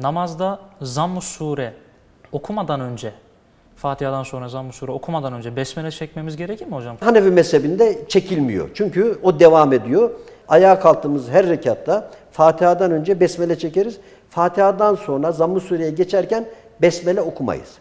Namazda zamm-ı sure okumadan önce, Fatiha'dan sonra zamm-ı sure okumadan önce besmele çekmemiz gerekir mi hocam? Hanefi mezhebinde çekilmiyor. Çünkü o devam ediyor. Ayağa kalktığımız her rekatta Fatiha'dan önce besmele çekeriz. Fatiha'dan sonra Zamm-ı Sure'ye geçerken besmele okumayız.